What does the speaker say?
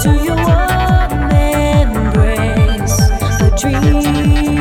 to your warm embrace, a dream.